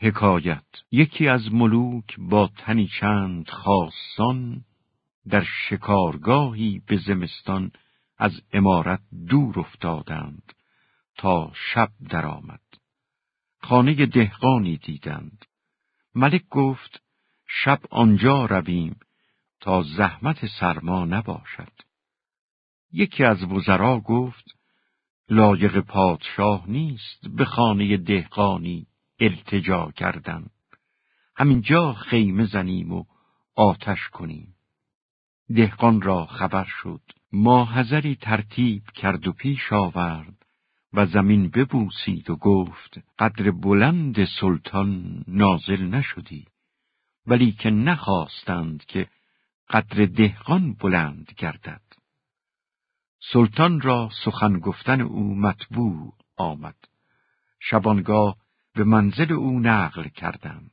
حکایت یکی از ملوک با تنی چند خاصان در شکارگاهی به زمستان از امارت دور افتادند تا شب درآمد. خانه دهقانی دیدند. ملک گفت شب آنجا رویم تا زحمت سرما نباشد. یکی از وزرا گفت لایق پادشاه نیست به خانه دهقانی التجا کردن. همینجا خیمه زنیم و آتش کنیم. دهقان را خبر شد. ماهزری ترتیب کرد و پیش آورد و زمین ببوسید و گفت قدر بلند سلطان نازل نشدی ولی که نخواستند که قدر دهقان بلند گردد سلطان را سخن گفتن او مطبوع آمد شبانگاه به منزل او نقل کردند.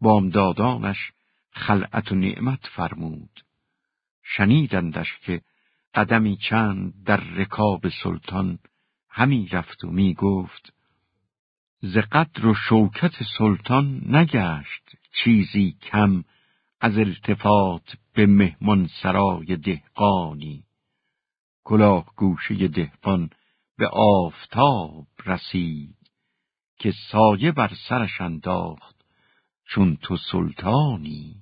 بامدادانش خلعت و نعمت فرمود. شنیدندش که قدمی چند در رکاب سلطان همی رفت و می گفت ز قدر و شوکت سلطان نگشت چیزی کم از التفات به مهمان سرای دهقانی. کلاه گوشه دهقان به آفتاب رسید. که سایه بر سرش انداخت چون تو سلطانی.